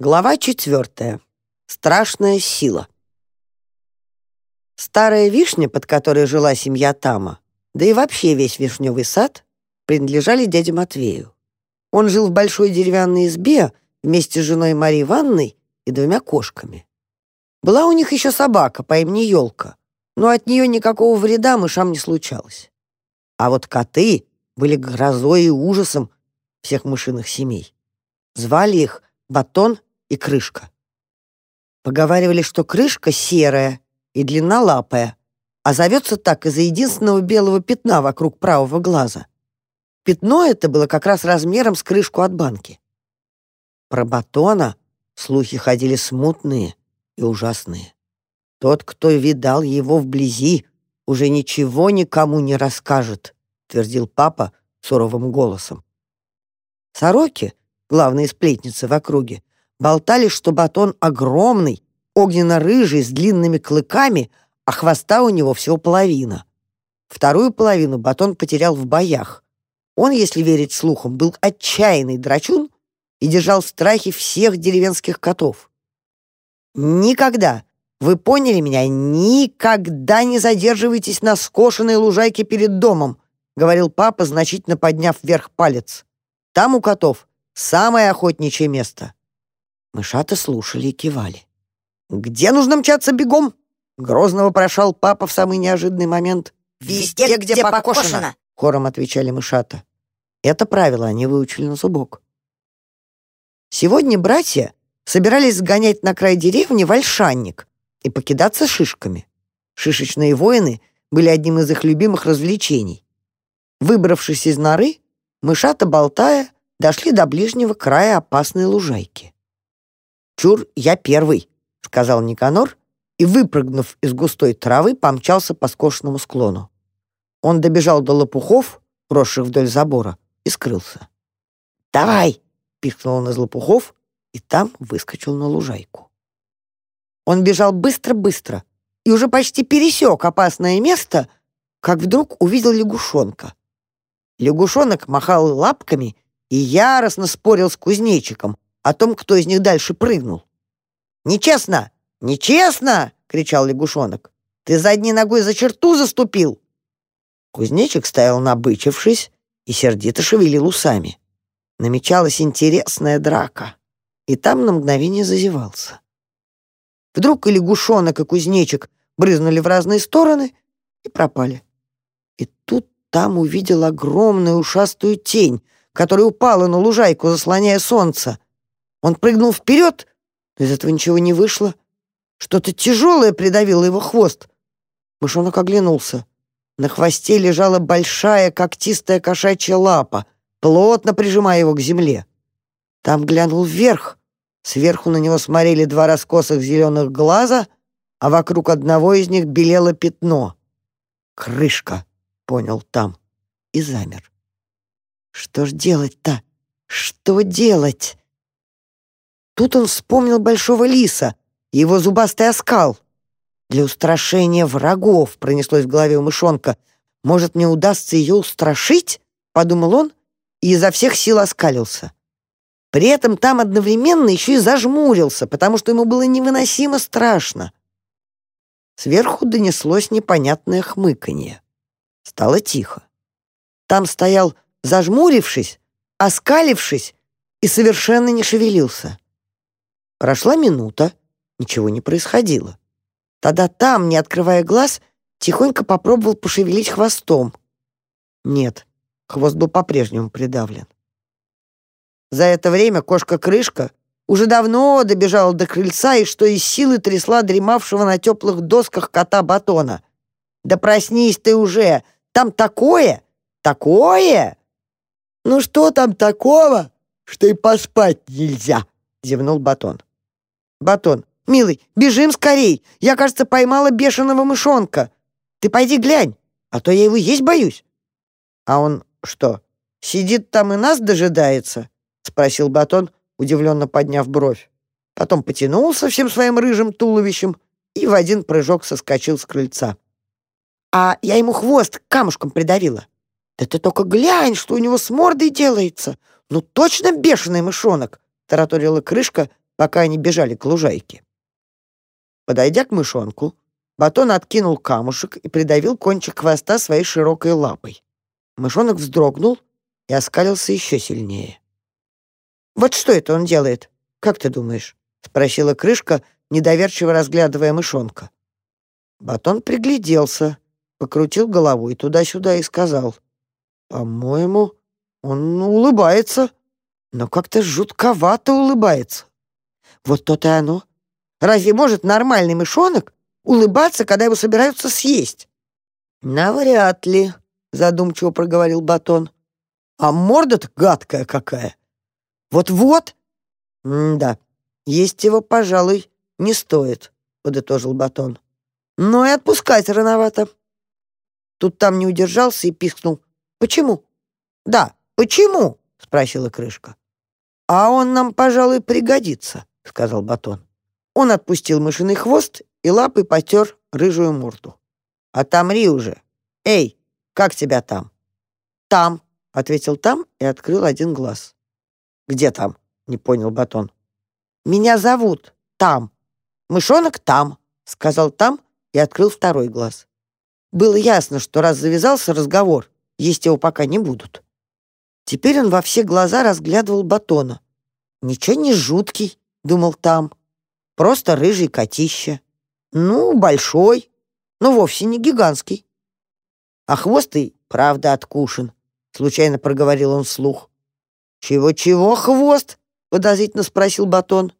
Глава четвертая. Страшная сила. Старая вишня, под которой жила семья Тама, да и вообще весь вишневый сад, принадлежали дяде Матвею. Он жил в большой деревянной избе вместе с женой Марьей Ивановной и двумя кошками. Была у них еще собака по имени Елка, но от нее никакого вреда мышам не случалось. А вот коты были грозой и ужасом всех мышиных семей. Звали их Батон и крышка. Поговаривали, что крышка серая и длиннолапая, а зовется так из-за единственного белого пятна вокруг правого глаза. Пятно это было как раз размером с крышку от банки. Про батона слухи ходили смутные и ужасные. Тот, кто видал его вблизи, уже ничего никому не расскажет, твердил папа суровым голосом. Сороки, главные сплетницы в округе, Болтали, что батон огромный, огненно-рыжий, с длинными клыками, а хвоста у него всего половина. Вторую половину батон потерял в боях. Он, если верить слухам, был отчаянный драчун и держал в страхе всех деревенских котов. Никогда, вы поняли меня, никогда не задерживайтесь на скошенной лужайке перед домом, говорил папа, значительно подняв вверх палец. Там у котов самое охотничье место. Мышата слушали и кивали. «Где нужно мчаться бегом?» Грозно вопрошал папа в самый неожиданный момент. «Везде, где, где покошено!» Хором отвечали мышата. Это правило они выучили на зубок. Сегодня братья собирались сгонять на край деревни вальшанник и покидаться шишками. Шишечные воины были одним из их любимых развлечений. Выбравшись из норы, мышата, болтая, дошли до ближнего края опасной лужайки. «Чур, я первый», — сказал Никанор и, выпрыгнув из густой травы, помчался по скошенному склону. Он добежал до лопухов, росших вдоль забора, и скрылся. «Давай!» — пихнул он из лопухов и там выскочил на лужайку. Он бежал быстро-быстро и уже почти пересек опасное место, как вдруг увидел лягушонка. Лягушонок махал лапками и яростно спорил с кузнечиком, о том, кто из них дальше прыгнул. «Нечестно! Нечестно!» — кричал лягушонок. «Ты задней ногой за черту заступил!» Кузнечик стоял набычившись и сердито шевелил усами. Намечалась интересная драка, и там на мгновение зазевался. Вдруг и лягушонок, и кузнечик брызнули в разные стороны и пропали. И тут там увидел огромную ушастую тень, которая упала на лужайку, заслоняя солнце. Он прыгнул вперед, но из этого ничего не вышло. Что-то тяжелое придавило его хвост. Мышонок оглянулся. На хвосте лежала большая когтистая кошачья лапа, плотно прижимая его к земле. Там глянул вверх. Сверху на него смотрели два раскосых зеленых глаза, а вокруг одного из них белело пятно. «Крышка», — понял там, и замер. «Что ж делать-то? Что делать?» Тут он вспомнил большого лиса и его зубастый оскал. Для устрашения врагов пронеслось в голове у мышонка. Может, мне удастся ее устрашить? Подумал он и изо всех сил оскалился. При этом там одновременно еще и зажмурился, потому что ему было невыносимо страшно. Сверху донеслось непонятное хмыканье. Стало тихо. Там стоял, зажмурившись, оскалившись и совершенно не шевелился. Прошла минута, ничего не происходило. Тогда там, не открывая глаз, тихонько попробовал пошевелить хвостом. Нет, хвост был по-прежнему придавлен. За это время кошка-крышка уже давно добежала до крыльца и что из силы трясла дремавшего на теплых досках кота Батона. «Да проснись ты уже! Там такое! Такое!» «Ну что там такого, что и поспать нельзя?» — зевнул Батон. Батон. «Милый, бежим скорей! Я, кажется, поймала бешеного мышонка. Ты пойди глянь, а то я его есть боюсь». «А он что, сидит там и нас дожидается?» — спросил Батон, удивленно подняв бровь. Потом потянулся всем своим рыжим туловищем и в один прыжок соскочил с крыльца. «А я ему хвост камушком придавила. Да ты только глянь, что у него с мордой делается! Ну точно бешеный мышонок!» — тараторила крышка, пока они бежали к лужайке. Подойдя к мышонку, Батон откинул камушек и придавил кончик хвоста своей широкой лапой. Мышонок вздрогнул и оскалился еще сильнее. «Вот что это он делает? Как ты думаешь?» — спросила крышка, недоверчиво разглядывая мышонка. Батон пригляделся, покрутил головой туда-сюда и сказал, «По-моему, он улыбается, но как-то жутковато улыбается». «Вот то-то и оно. Разве может нормальный мышонок улыбаться, когда его собираются съесть?» «Навряд ли», — задумчиво проговорил Батон. «А морда-то гадкая какая! Вот-вот!» «Да, есть его, пожалуй, не стоит», — подытожил Батон. «Но и отпускать рановато». Тут там не удержался и пискнул. «Почему?» «Да, почему?» — спросила крышка. «А он нам, пожалуй, пригодится», — сказал Батон. Он отпустил мышиный хвост и лапой потер рыжую морду. «Отомри уже! Эй, как тебя там?» «Там», — ответил там и открыл один глаз. «Где там?» — не понял Батон. «Меня зовут Там. Мышонок Там», — сказал Там и открыл второй глаз. Было ясно, что раз завязался разговор, есть его пока не будут. Теперь он во все глаза разглядывал Батона. «Ничего не жуткий», — думал Там. «Просто рыжий котище. Ну, большой, но вовсе не гигантский. А хвост и правда откушен», — случайно проговорил он вслух. «Чего-чего хвост?» — подозрительно спросил Батон.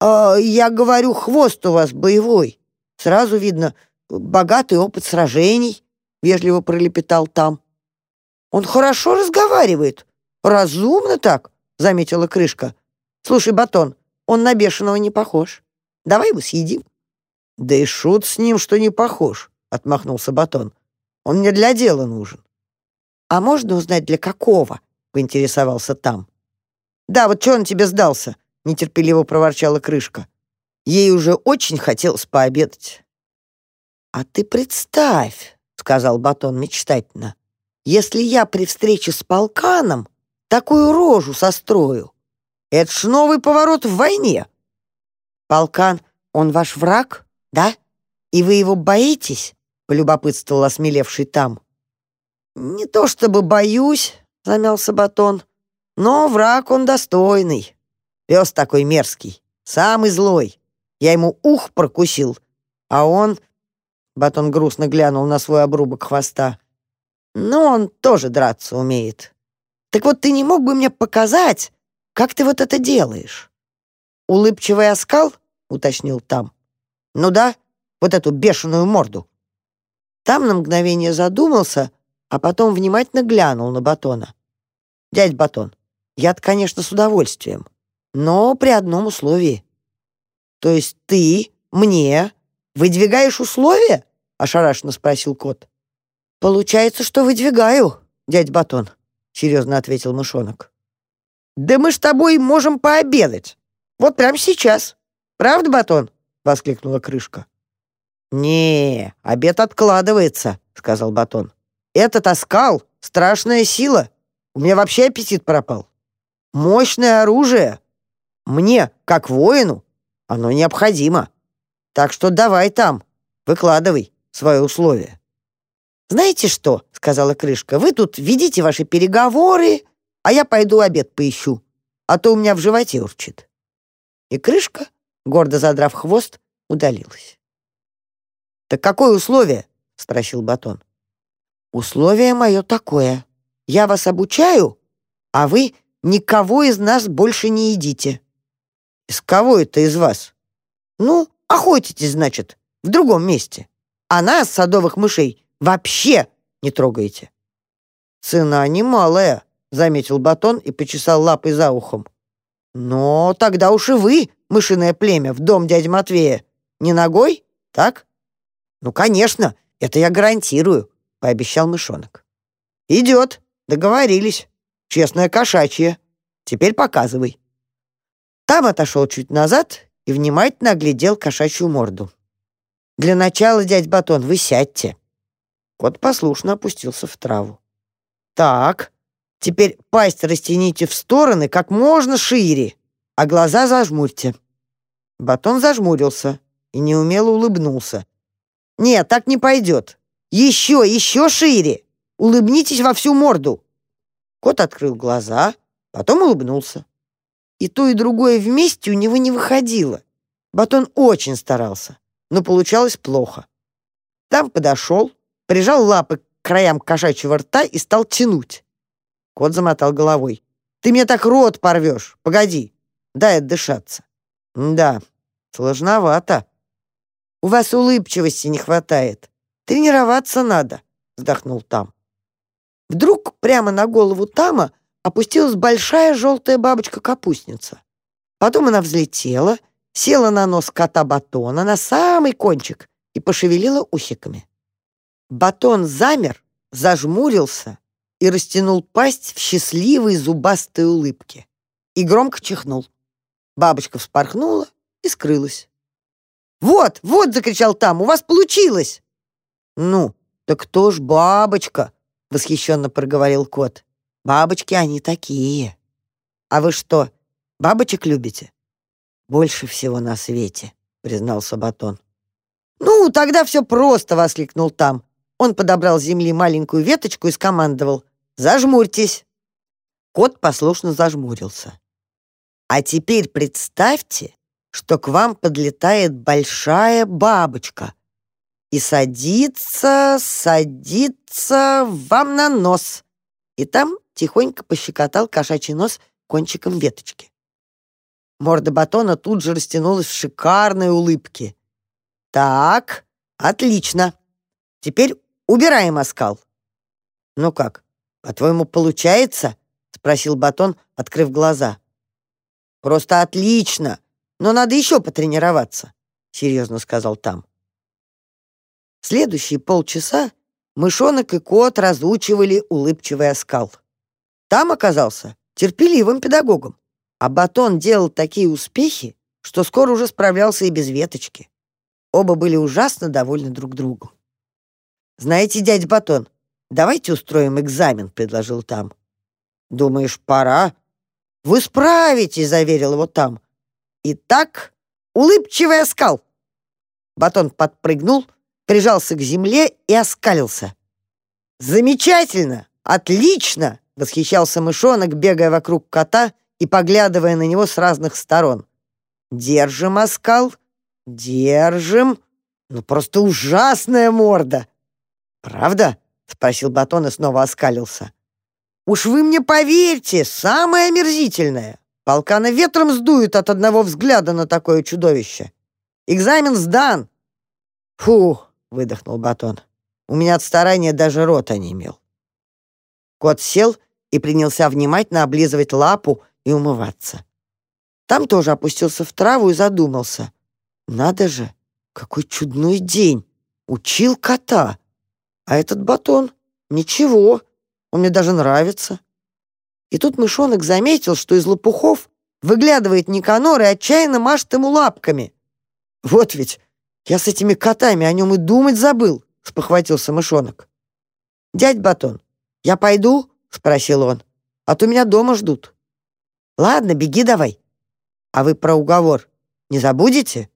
«А, «Я говорю, хвост у вас боевой. Сразу видно, богатый опыт сражений», — вежливо пролепетал там. «Он хорошо разговаривает. Разумно так», — заметила крышка. «Слушай, Батон, он на бешеного не похож. Давай его съедим». «Да и шут с ним, что не похож», — отмахнулся Батон. «Он мне для дела нужен». «А можно узнать, для какого?» — поинтересовался там. «Да, вот что он тебе сдался?» — нетерпеливо проворчала крышка. Ей уже очень хотелось пообедать. «А ты представь», — сказал Батон мечтательно, «если я при встрече с полканом такую рожу сострою. Это ж новый поворот в войне». «Полкан, он ваш враг, да? И вы его боитесь?» — полюбопытствовал осмелевший там. «Не то чтобы боюсь», — замялся Батон, «но враг он достойный. Пес такой мерзкий, самый злой. Я ему ух прокусил, а он...» Батон грустно глянул на свой обрубок хвоста. «Ну, он тоже драться умеет. Так вот ты не мог бы мне показать, как ты вот это делаешь?» «Улыбчивый оскал?» — уточнил там. «Ну да, вот эту бешеную морду». Там на мгновение задумался, а потом внимательно глянул на Батона. «Дядь Батон, я конечно, с удовольствием, но при одном условии». «То есть ты мне выдвигаешь условия?» — ошарашенно спросил кот. «Получается, что выдвигаю, дядь Батон», — серьезно ответил мышонок. «Да мы с тобой можем пообедать. Вот прямо сейчас. Правда, Батон?» — воскликнула крышка. «Не, обед откладывается», — сказал Батон. «Этот оскал — страшная сила. У меня вообще аппетит пропал. Мощное оружие. Мне, как воину, оно необходимо. Так что давай там, выкладывай свои условия». «Знаете что?» — сказала крышка. «Вы тут ведите ваши переговоры, а я пойду обед поищу, а то у меня в животе урчит». И крышка, гордо задрав хвост, удалилась. «Так какое условие?» — спросил Батон. «Условие мое такое. Я вас обучаю, а вы никого из нас больше не едите». «Из кого это из вас?» «Ну, охотитесь, значит, в другом месте. А нас, садовых мышей, вообще не трогаете». «Цена немалая», — заметил Батон и почесал лапой за ухом. «Но тогда уж и вы, мышиное племя, в дом дяди Матвея. Не ногой, так?» «Ну, конечно, это я гарантирую», — пообещал мышонок. «Идет, договорились. Честная кошачья. Теперь показывай». Там отошел чуть назад и внимательно оглядел кошачью морду. «Для начала, дядь Батон, вы сядьте». Кот послушно опустился в траву. «Так, теперь пасть растяните в стороны как можно шире, а глаза зажмурьте. Батон зажмурился и неумело улыбнулся. «Нет, так не пойдет. Еще, еще шире! Улыбнитесь во всю морду!» Кот открыл глаза, потом улыбнулся. И то, и другое вместе у него не выходило. Батон очень старался, но получалось плохо. Там подошел, прижал лапы к краям кошачьего рта и стал тянуть. Кот замотал головой. «Ты мне так рот порвешь! Погоди, дай отдышаться». «Да, сложновато. У вас улыбчивости не хватает. Тренироваться надо», — вздохнул Там. Вдруг прямо на голову Тама опустилась большая желтая бабочка-капустница. Потом она взлетела, села на нос кота Батона на самый кончик и пошевелила усиками. Батон замер, зажмурился и растянул пасть в счастливой зубастой улыбке и громко чихнул. Бабочка вспорхнула и скрылась. «Вот, вот!» — закричал там. «У вас получилось!» «Ну, так кто ж бабочка?» — восхищенно проговорил кот. «Бабочки они такие. А вы что, бабочек любите?» «Больше всего на свете», — признался Батон. «Ну, тогда все просто!» — воскликнул там. Он подобрал с земли маленькую веточку и скомандовал. «Зажмурьтесь!» Кот послушно зажмурился. «А теперь представьте, что к вам подлетает большая бабочка и садится, садится вам на нос. И там тихонько пощекотал кошачий нос кончиком веточки. Морда батона тут же растянулась в шикарной улыбке. «Так, отлично. Теперь убираем оскал». «Ну как, по-твоему, получается?» — спросил батон, открыв глаза. «Просто отлично, но надо еще потренироваться», — серьезно сказал там. Следующие полчаса мышонок и кот разучивали улыбчивый оскал. Там оказался терпеливым педагогом, а батон делал такие успехи, что скоро уже справлялся и без веточки. Оба были ужасно довольны друг другом. «Знаете, дядя Батон, давайте устроим экзамен», — предложил там. «Думаешь, пора?» «Вы справитесь», — заверил его там. «Итак, улыбчивый оскал». Батон подпрыгнул, прижался к земле и оскалился. «Замечательно! Отлично!» — восхищался мышонок, бегая вокруг кота и поглядывая на него с разных сторон. «Держим оскал, «Держим. Ну, просто ужасная морда!» «Правда?» — спросил Батон и снова оскалился. «Уж вы мне поверьте, самое омерзительное. Полкана ветром сдует от одного взгляда на такое чудовище. Экзамен сдан!» «Фу!» — выдохнул Батон. «У меня от старания даже рота не имел». Кот сел и принялся внимательно облизывать лапу и умываться. Там тоже опустился в траву и задумался. Надо же, какой чудной день! Учил кота. А этот батон? Ничего, он мне даже нравится. И тут мышонок заметил, что из лопухов выглядывает Никанор и отчаянно машет ему лапками. Вот ведь, я с этими котами о нем и думать забыл, спохватился мышонок. «Дядь Батон, я пойду?» — спросил он. «А то меня дома ждут». «Ладно, беги давай. А вы про уговор не забудете?»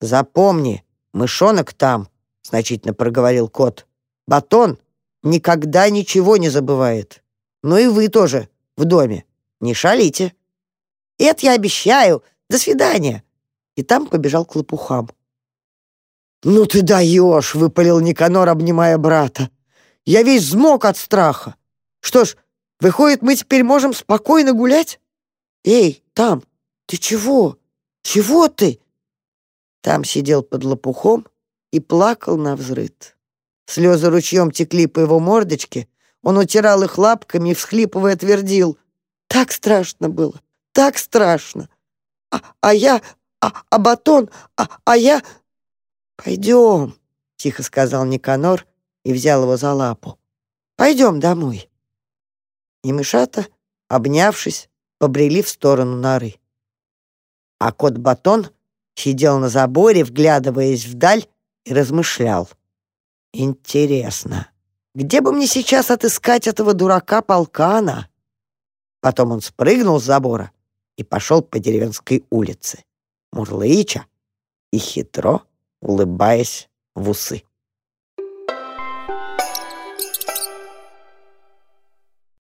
«Запомни, мышонок там», — значительно проговорил кот. «Батон никогда ничего не забывает. Ну и вы тоже в доме. Не шалите». «Это я обещаю. До свидания». И там побежал к лопухам. «Ну ты даешь!» — выпалил Никанор, обнимая брата. «Я весь взмок от страха. Что ж, выходит, мы теперь можем спокойно гулять? Эй, там, ты чего? Чего ты?» Там сидел под лопухом и плакал на взрыд. Слезы ручьем текли по его мордочке, он утирал их лапками и, всхлипывая, твердил. «Так страшно было, так страшно! А, а я, а, а батон, а, а я...» «Пойдем», — тихо сказал Никанор и взял его за лапу. «Пойдем домой». И мышата, обнявшись, побрели в сторону норы. А кот-батон сидел на заборе, вглядываясь вдаль, и размышлял. «Интересно, где бы мне сейчас отыскать этого дурака полкана?» Потом он спрыгнул с забора и пошел по деревенской улице. мурлыча и хитро улыбаясь в усы.